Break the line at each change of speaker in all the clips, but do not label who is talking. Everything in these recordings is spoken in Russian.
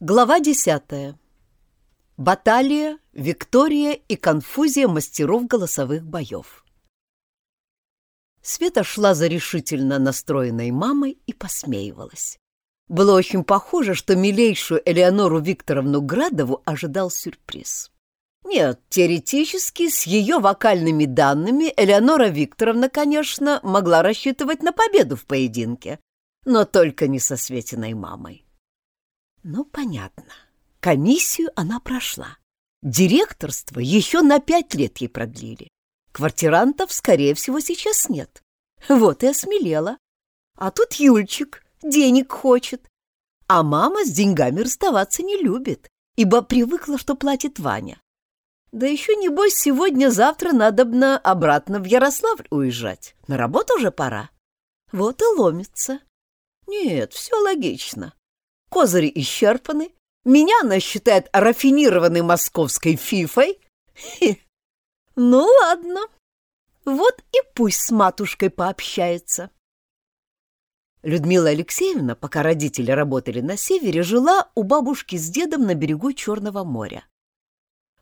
Глава десятая. Баталия, Виктория и конфузия мастеров голосовых боев. Света шла за решительно настроенной мамой и посмеивалась. Было очень похоже, что милейшую Элеонору Викторовну Градову ожидал сюрприз. Нет, теоретически, с ее вокальными данными Элеонора Викторовна, конечно, могла рассчитывать на победу в поединке, но только не со Светиной мамой. Ну, понятно. Комиссию она прошла. Директорство еще на пять лет ей продлили. Квартирантов, скорее всего, сейчас нет. Вот и осмелела. А тут Юльчик денег хочет. А мама с деньгами расставаться не любит, ибо привыкла, что платит Ваня. Да еще, небось, сегодня-завтра надобно обратно в Ярославль уезжать. На работу уже пора. Вот и ломится. Нет, все логично. Козыри исчерпаны. Меня она считает рафинированной московской фифой. Хе. Ну, ладно. Вот и пусть с матушкой пообщается. Людмила Алексеевна, пока родители работали на севере, жила у бабушки с дедом на берегу Черного моря.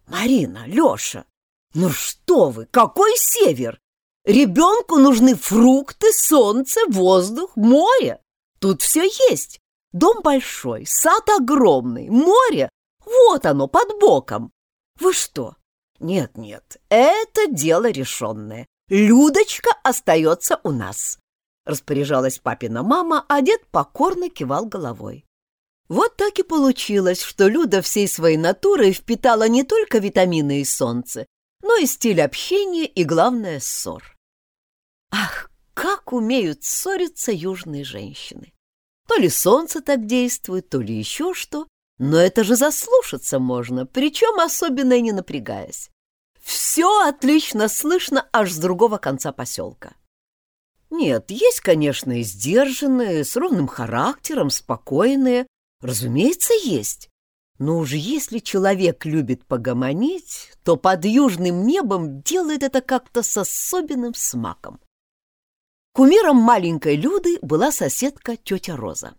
«Марина, Леша, ну что вы, какой север? Ребенку нужны фрукты, солнце, воздух, море. Тут все есть. Дом большой, сад огромный, море. Вот оно, под боком. Вы что? Нет-нет, это дело решенное. Людочка остается у нас. Распоряжалась папина мама, а дед покорно кивал головой. Вот так и получилось, что Люда всей своей натурой впитала не только витамины и солнце, но и стиль общения и, главное, ссор. Ах, как умеют ссориться южные женщины! То ли солнце так действует, то ли еще что. Но это же заслушаться можно, причем особенно и не напрягаясь. Все отлично слышно аж с другого конца поселка. Нет, есть, конечно, и сдержанные, с ровным характером, спокойные. Разумеется, есть. Но уж если человек любит погомонить, то под южным небом делает это как-то с особенным смаком. Кумиром маленькой Люды была соседка тетя Роза.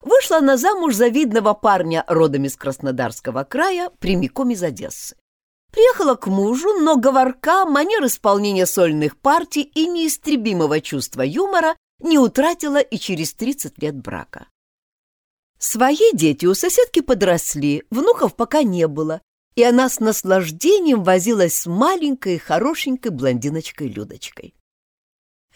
Вышла она замуж за видного парня родом из Краснодарского края, прямиком из Одессы. Приехала к мужу, но говорка, манер исполнения сольных партий и неистребимого чувства юмора не утратила и через 30 лет брака. Свои дети у соседки подросли, внуков пока не было, и она с наслаждением возилась с маленькой хорошенькой блондиночкой Людочкой.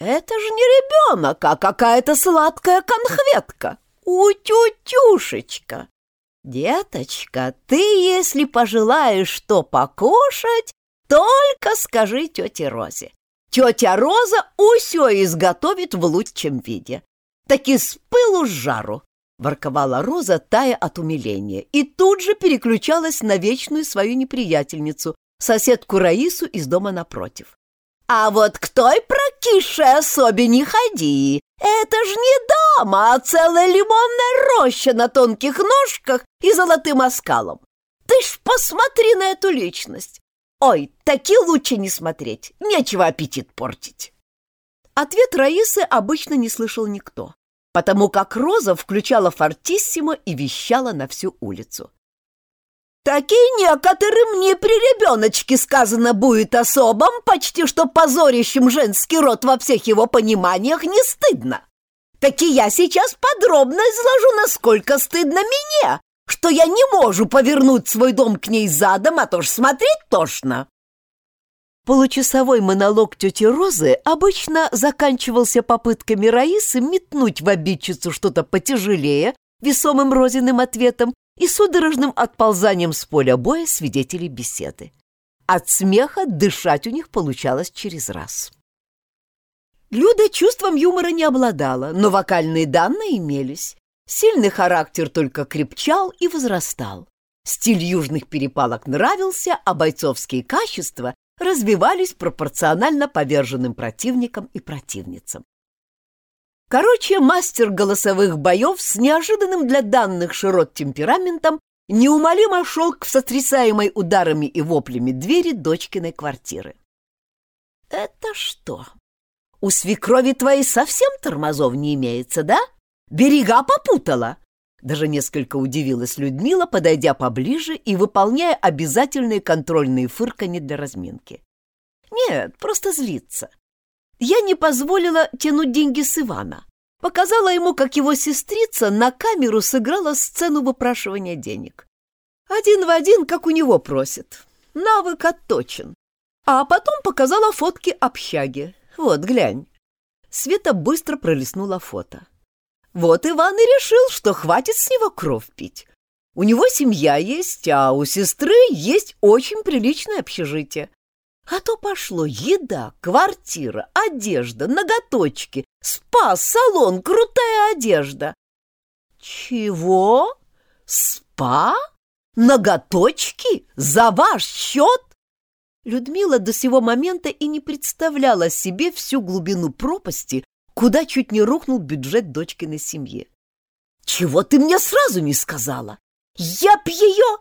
Это же не ребенок, а какая-то сладкая конхветка. Утютюшечка. Деточка, ты, если пожелаешь что покушать, только скажи тете Розе. Тетя Роза усё изготовит в лучшем виде. Таки с пылу с жару, ворковала Роза, тая от умиления, и тут же переключалась на вечную свою неприятельницу, соседку Раису из дома напротив. А вот к той прокисшей особе не ходи. Это ж не дама, а целая лимонная роща на тонких ножках и золотым оскалом. Ты ж посмотри на эту личность. Ой, таки лучше не смотреть, нечего аппетит портить. Ответ Раисы обычно не слышал никто, потому как Роза включала фортиссимо и вещала на всю улицу. Такие некоторым не при ребеночке сказано будет особом, почти что позорящим женский род во всех его пониманиях не стыдно. Таки я сейчас подробно изложу, насколько стыдно мне, что я не могу повернуть свой дом к ней задом, а то ж смотреть тошно. Получасовой монолог тети Розы обычно заканчивался попытками Раисы метнуть в обидчицу что-то потяжелее, весомым Розиным ответом, и судорожным отползанием с поля боя свидетелей беседы. От смеха дышать у них получалось через раз. Люда чувством юмора не обладала, но вокальные данные имелись. Сильный характер только крепчал и возрастал. Стиль южных перепалок нравился, а бойцовские качества развивались пропорционально поверженным противникам и противницам. Короче, мастер голосовых боев с неожиданным для данных широт темпераментом неумолимо шел к сотрясаемой ударами и воплями двери дочкиной квартиры. «Это что? У свекрови твоей совсем тормозов не имеется, да? Берега попутала? Даже несколько удивилась Людмила, подойдя поближе и выполняя обязательные контрольные фырканье для разминки. Нет, просто злиться. Я не позволила тянуть деньги с Ивана. Показала ему, как его сестрица на камеру сыграла сцену выпрашивания денег. Один в один, как у него просит. Навык отточен. А потом показала фотки общаги. Вот, глянь. Света быстро пролистнула фото. Вот Иван и решил, что хватит с него кровь пить. У него семья есть, а у сестры есть очень приличное общежитие. А то пошло еда, квартира, одежда, ноготочки, спа, салон, крутая одежда. Чего? Спа? Ноготочки? За ваш счет? Людмила до сего момента и не представляла себе всю глубину пропасти, куда чуть не рухнул бюджет дочкиной семьи. «Чего ты мне сразу не сказала? Я б ее...»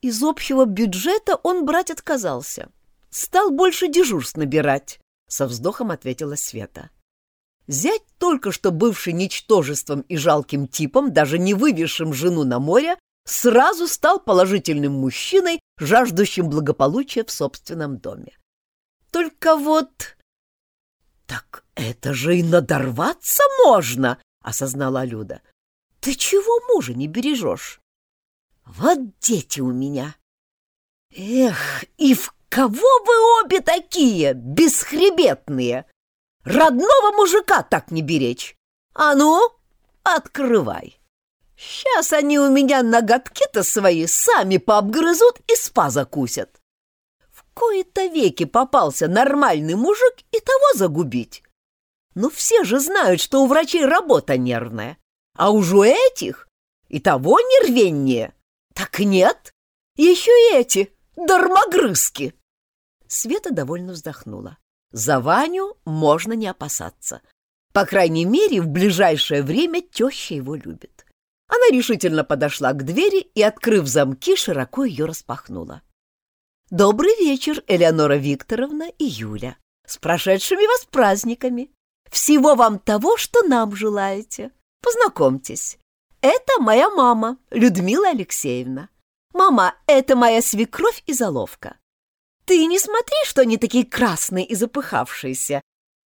Из общего бюджета он брать отказался. Стал больше дежурств набирать, — со вздохом ответила Света. Зять, только что бывший ничтожеством и жалким типом, даже не вывезшим жену на море, сразу стал положительным мужчиной, жаждущим благополучия в собственном доме. Только вот «Так это же и надорваться можно!» — осознала Люда. «Ты чего мужа не бережешь?» «Вот дети у меня!» «Эх, и в кого вы обе такие, бесхребетные? Родного мужика так не беречь! А ну, открывай!» Сейчас они у меня ноготки-то свои сами пообгрызут и спа закусят кои-то веки попался нормальный мужик и того загубить. Ну все же знают, что у врачей работа нервная, а уж у этих и того нервеннее. Так нет, еще и эти дармогрызки. Света довольно вздохнула. За Ваню можно не опасаться. По крайней мере, в ближайшее время теща его любит. Она решительно подошла к двери и, открыв замки, широко ее распахнула. Добрый вечер, Элеонора Викторовна и Юля. С прошедшими вас праздниками. Всего вам того, что нам желаете. Познакомьтесь. Это моя мама, Людмила Алексеевна. Мама, это моя свекровь и заловка. Ты не смотри, что они такие красные и запыхавшиеся.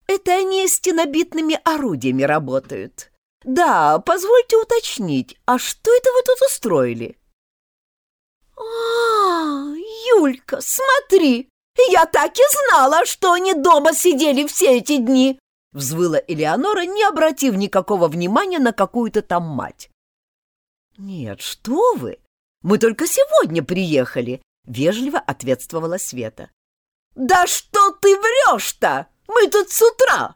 Это они стенобитными орудиями работают. Да, позвольте уточнить, а что это вы тут устроили? А, Юлька, смотри! Я так и знала, что они дома сидели все эти дни!» Взвыла Элеонора, не обратив никакого внимания на какую-то там мать. «Нет, что вы! Мы только сегодня приехали!» — вежливо ответствовала Света. «Да что ты врешь-то? Мы тут с утра!»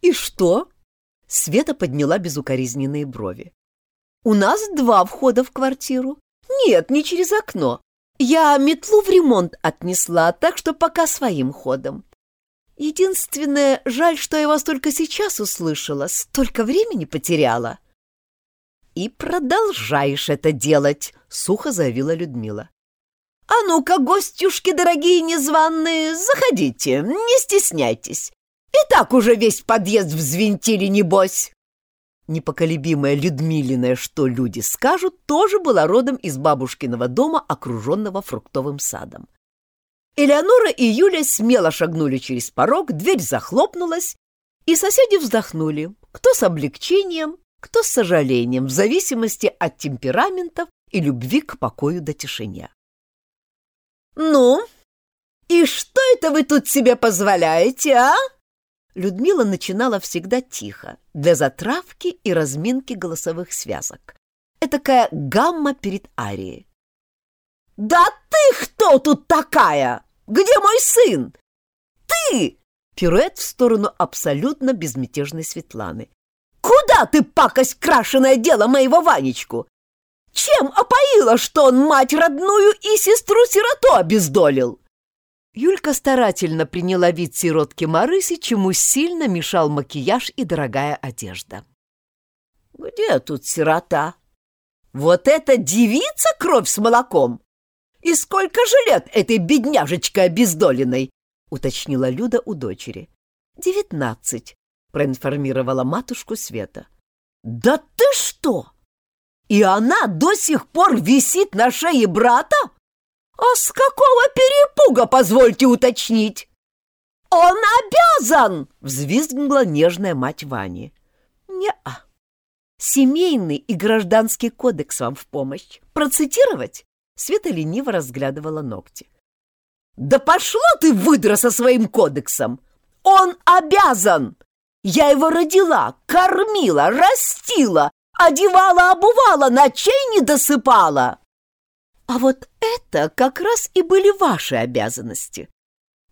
«И что?» — Света подняла безукоризненные брови. «У нас два входа в квартиру. Нет, не через окно. Я метлу в ремонт отнесла, так что пока своим ходом. Единственное, жаль, что я вас только сейчас услышала, столько времени потеряла. И продолжаешь это делать, сухо заявила Людмила. А ну-ка, гостюшки дорогие незваные, заходите, не стесняйтесь. И так уже весь подъезд взвинтили, небось. Непоколебимая Людмилиная «Что люди скажут» тоже была родом из бабушкиного дома, окруженного фруктовым садом. Элеонора и Юля смело шагнули через порог, дверь захлопнулась, и соседи вздохнули, кто с облегчением, кто с сожалением, в зависимости от темпераментов и любви к покою до тишине. «Ну, и что это вы тут себе позволяете, а?» Людмила начинала всегда тихо, для затравки и разминки голосовых связок. Этакая гамма перед арией. «Да ты кто тут такая? Где мой сын? Ты!» Пируэт в сторону абсолютно безмятежной Светланы. «Куда ты, пакость крашеное дело моего Ванечку? Чем опоила, что он мать родную и сестру-сироту обездолил?» Юлька старательно приняла вид сиротки Марыси, чему сильно мешал макияж и дорогая одежда. «Где тут сирота? Вот эта девица кровь с молоком? И сколько же лет этой бедняжечке обездоленной?» — уточнила Люда у дочери. «Девятнадцать», — проинформировала матушку Света. «Да ты что! И она до сих пор висит на шее брата? А с какого перепуга, позвольте уточнить? Он обязан! Взвизгнула нежная мать Вани. Не-а. Семейный и гражданский кодекс вам в помощь. Процитировать? Света лениво разглядывала ногти. «Да пошло ты, выдра, со своим кодексом! Он обязан! Я его родила, кормила, растила, одевала, обувала, ночей не досыпала!» А вот это как раз и были ваши обязанности.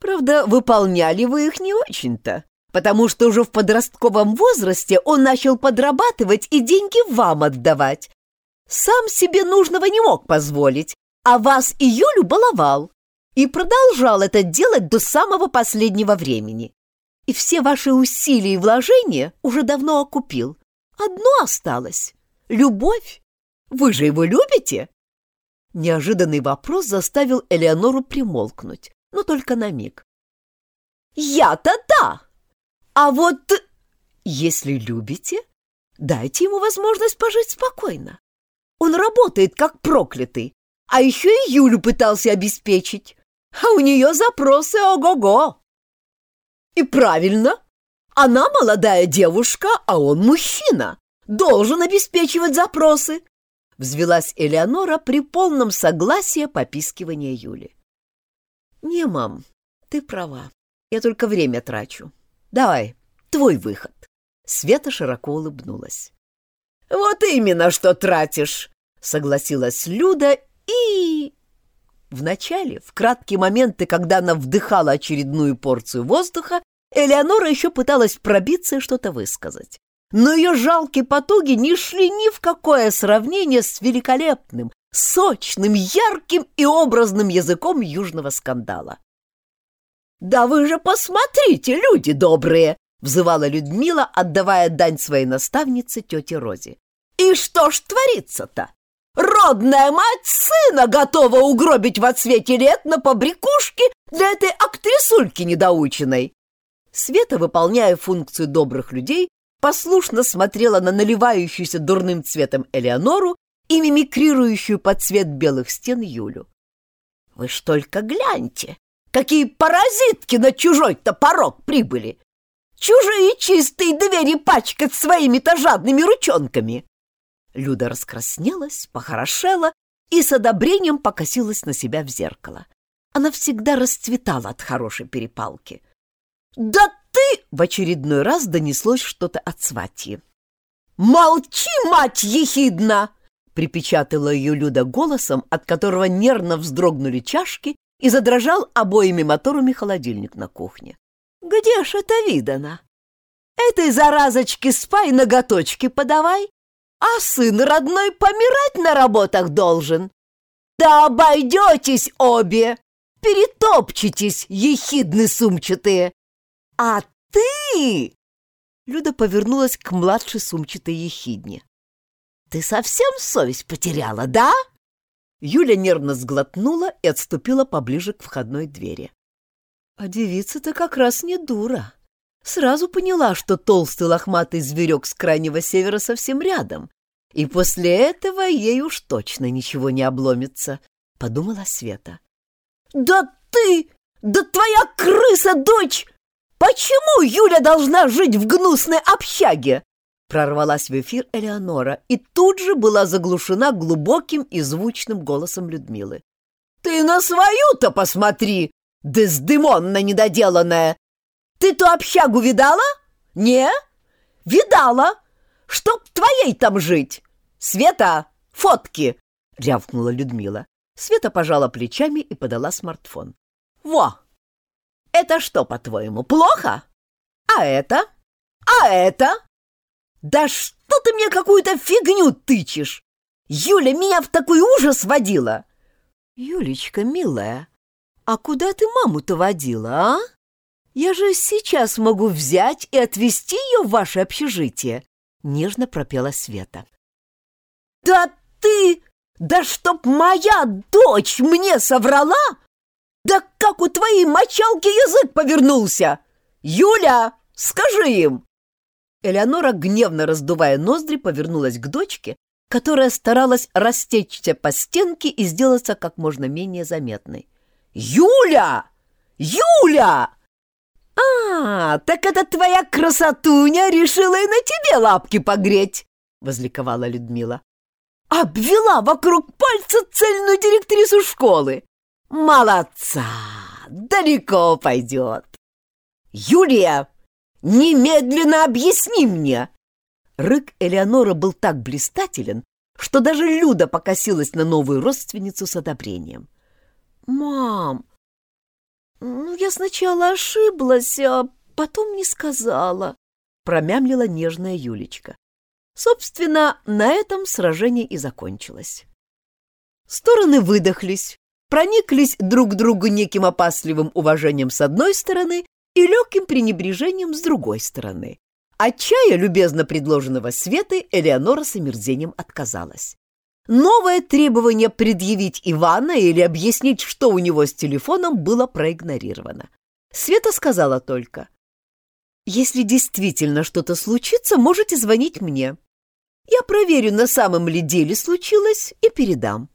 Правда, выполняли вы их не очень-то, потому что уже в подростковом возрасте он начал подрабатывать и деньги вам отдавать. Сам себе нужного не мог позволить, а вас и Юлю баловал. И продолжал это делать до самого последнего времени. И все ваши усилия и вложения уже давно окупил. Одно осталось — любовь. Вы же его любите? Неожиданный вопрос заставил Элеонору примолкнуть, но только на миг. «Я-то да! А вот если любите, дайте ему возможность пожить спокойно. Он работает как проклятый, а еще и Юлю пытался обеспечить, а у нее запросы ого-го. И правильно, она молодая девушка, а он мужчина, должен обеспечивать запросы, взвелась Элеонора при полном согласии попискивания Юли. «Не, мам, ты права. Я только время трачу. Давай, твой выход». Света широко улыбнулась. «Вот именно, что тратишь!» — согласилась Люда и... Вначале, в краткие моменты, когда она вдыхала очередную порцию воздуха, Элеонора еще пыталась пробиться и что-то высказать но ее жалкие потуги не шли ни в какое сравнение с великолепным, сочным, ярким и образным языком южного скандала. «Да вы же посмотрите, люди добрые!» — взывала Людмила, отдавая дань своей наставнице тете Розе. «И что ж творится-то? Родная мать сына готова угробить во цвете лет на побрякушке для этой актрисульки недоученной!» Света, выполняя функцию добрых людей, послушно смотрела на наливающуюся дурным цветом Элеонору и мимикрирующую под цвет белых стен Юлю. «Вы ж только гляньте, какие паразитки на чужой-то порог прибыли! Чужие чистые двери пачкать своими-то жадными ручонками!» Люда раскраснелась, похорошела и с одобрением покосилась на себя в зеркало. Она всегда расцветала от хорошей перепалки. «Да ты!» — в очередной раз донеслось что-то от сватьи. «Молчи, мать ехидна!» — припечатала ее Люда голосом, от которого нервно вздрогнули чашки и задрожал обоими моторами холодильник на кухне. «Где ж это видано? Этой заразочке спай ноготочки подавай, а сын родной помирать на работах должен. Да обойдетесь обе, перетопчетесь, ехидны сумчатые, «А ты...» Люда повернулась к младшей сумчатой ехидне. «Ты совсем совесть потеряла, да?» Юля нервно сглотнула и отступила поближе к входной двери. А девица-то как раз не дура. Сразу поняла, что толстый лохматый зверек с крайнего севера совсем рядом, и после этого ей уж точно ничего не обломится, — подумала Света. «Да ты! Да твоя крыса, дочь! «Почему Юля должна жить в гнусной общаге?» Прорвалась в эфир Элеонора и тут же была заглушена глубоким и звучным голосом Людмилы. «Ты на свою-то посмотри, дездемонна недоделанная! Ты ту общагу видала? Не? Видала? Чтоб твоей там жить! Света, фотки!» — рявкнула Людмила. Света пожала плечами и подала смартфон. «Во, это что, по-твоему, плохо? А это? А это? Да что ты мне какую-то фигню тычешь? Юля меня в такой ужас водила. Юлечка, милая, а куда ты маму-то водила, а? Я же сейчас могу взять и отвезти ее в ваше общежитие, нежно пропела Света. Да ты, да чтоб моя дочь мне соврала? Да как у твоей мочалки язык повернулся? Юля, скажи им!» Элеонора, гневно раздувая ноздри, повернулась к дочке, которая старалась растечься по стенке и сделаться как можно менее заметной. «Юля! Юля!» «А, так это твоя красотуня решила и на тебе лапки погреть!» — возликовала Людмила. «Обвела вокруг пальца цельную директрису школы! Молодца! Далеко пойдет!» «Юлия, немедленно объясни мне!» Рык Элеонора был так блистателен, что даже Люда покосилась на новую родственницу с одобрением. «Мам, ну я сначала ошиблась, а потом не сказала», — промямлила нежная Юлечка. Собственно, на этом сражение и закончилось. Стороны выдохлись, прониклись друг к другу неким опасливым уважением с одной стороны и легким пренебрежением с другой стороны. От чая, любезно предложенного Светой, Элеонора с омерзением отказалась. Новое требование предъявить Ивана или объяснить, что у него с телефоном, было проигнорировано. Света сказала только, «Если действительно что-то случится, можете звонить мне. Я проверю, на самом ли деле случилось, и передам.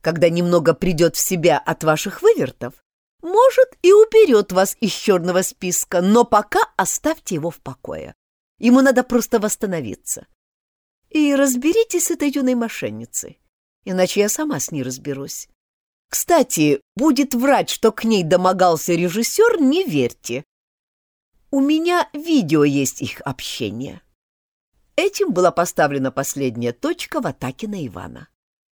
Когда немного придет в себя от ваших вывертов, может, и уберет вас из черного списка, но пока оставьте его в покое. Ему надо просто восстановиться. И разберитесь с этой юной мошенницей, иначе я сама с ней разберусь. Кстати, будет врать, что к ней домогался режиссер, не верьте. У меня видео есть их общение. Этим была поставлена последняя точка в атаке на Ивана.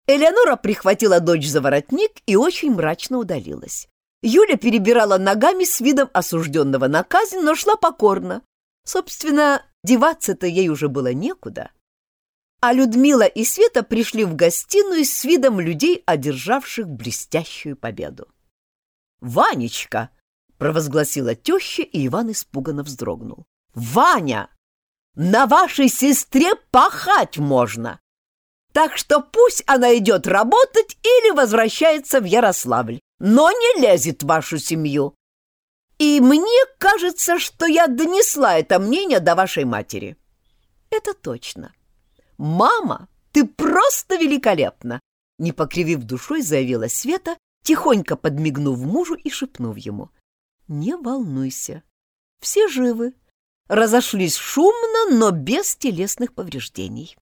Элеонора прихватила дочь за воротник и очень мрачно удалилась. Юля перебирала ногами с видом осужденного на казнь, но шла покорно. Собственно, деваться-то ей уже было некуда. А Людмила и Света пришли в гостиную с видом людей, одержавших блестящую победу. «Ванечка!» — провозгласила теща, и Иван испуганно вздрогнул. «Ваня! На вашей сестре пахать можно! Так что пусть она идет работать или возвращается в Ярославль, но не лезет в вашу семью. И мне кажется, что я донесла это мнение до вашей матери. Это точно. Мама, ты просто великолепна! Не покривив душой, заявила Света, тихонько подмигнув мужу и шепнув ему. Не волнуйся, все живы. Разошлись шумно, но без телесных повреждений.